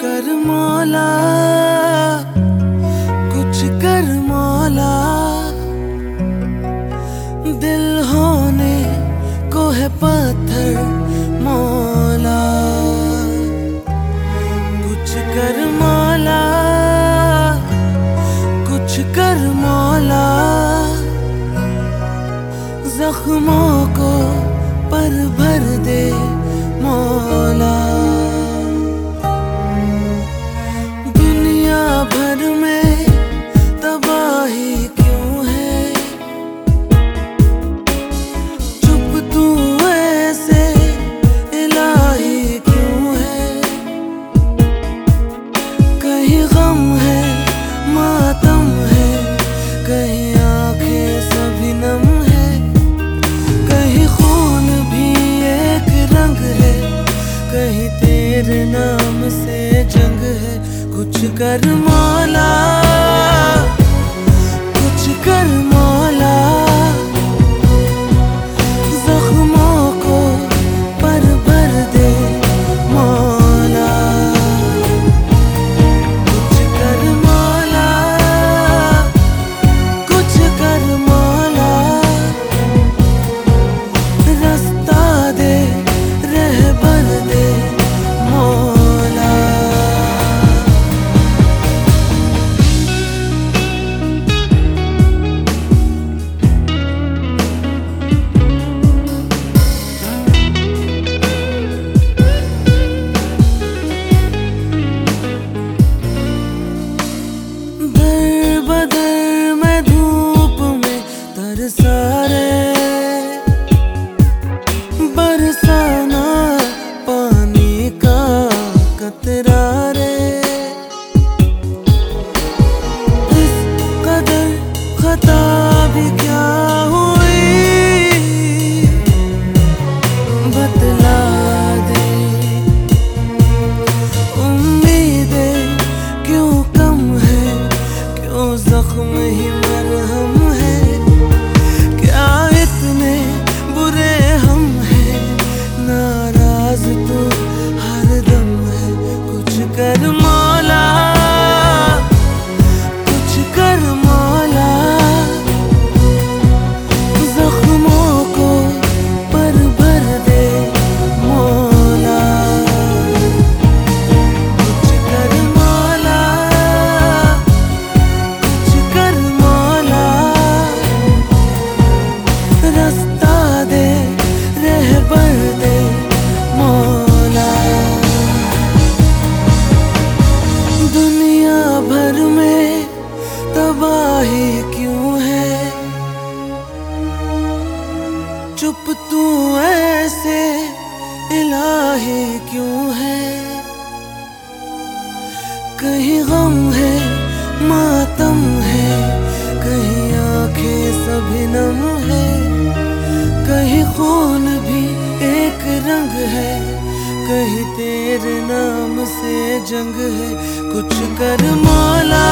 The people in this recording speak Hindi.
कर मौला கருமா? बदल मैं धूप में तरसा रे बरसाना पानी का कतरा रे इस कदर खता भी क्या हुआ चुप तू ऐसे, इलाही क्यों है? कहीं गम है, मातम है, कहीं आँखें सभी नम है, कहीं खून भी एक रंग है, कहीं तेरे नाम से जंग है, कुछ कर माला।